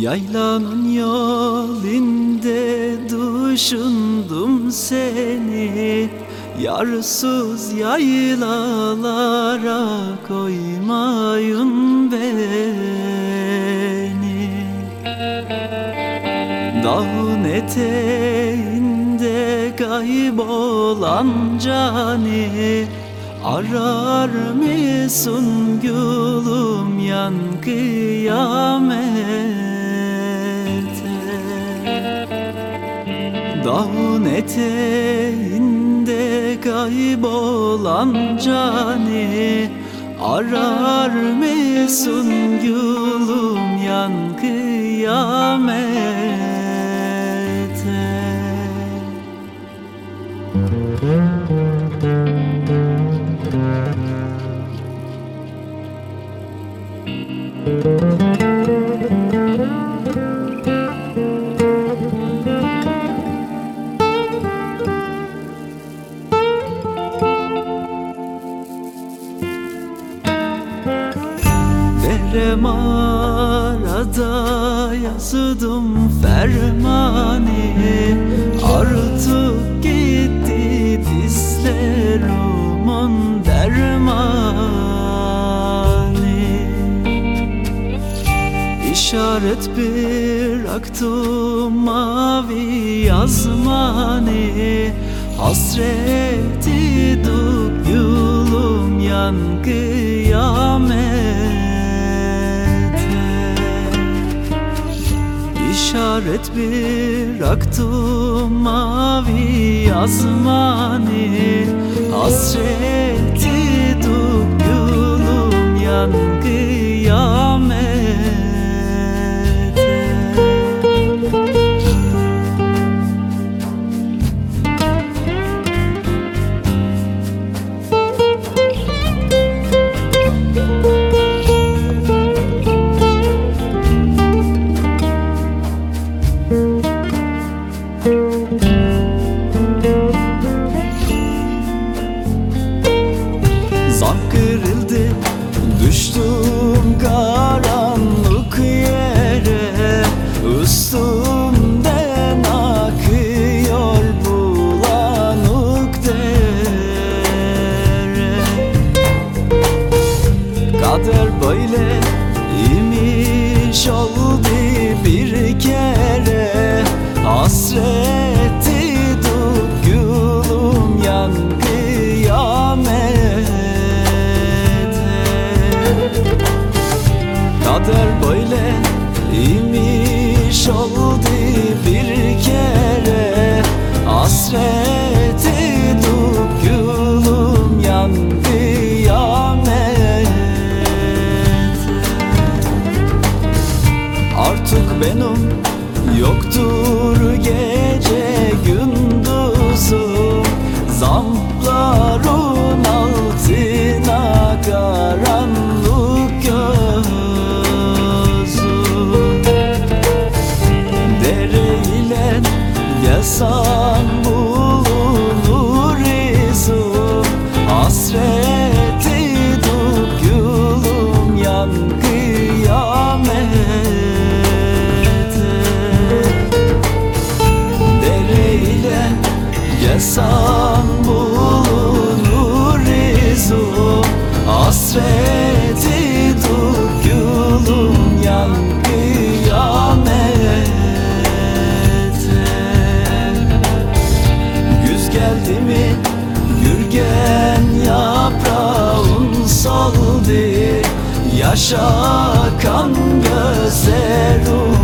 Yaylanın yolinde düşündüm seni. Yarsız yaylalara koymayın beni. Dağın eteğinde kaybolan cani. Arar mısın gülüm yan kıyamete Dağın eteğinde kaybolan cani Arar mısın gülüm yan kıyamete. Verem yazdım fermani Artık gitti dizlerimin dermani İşaret bıraktım mavi yazmani Hasreti duk yolum yan kıyamete İşaret bıraktım mavi yazmani Hasreti Düştüm karanlık yere Üstümden akıyor bulanık dere. Kader böyle imiş oldu bir kere Hasreti imiş oldu bir kere Hasreti mi? Gürgen yaprağın soldu Yaşa kan gözlerim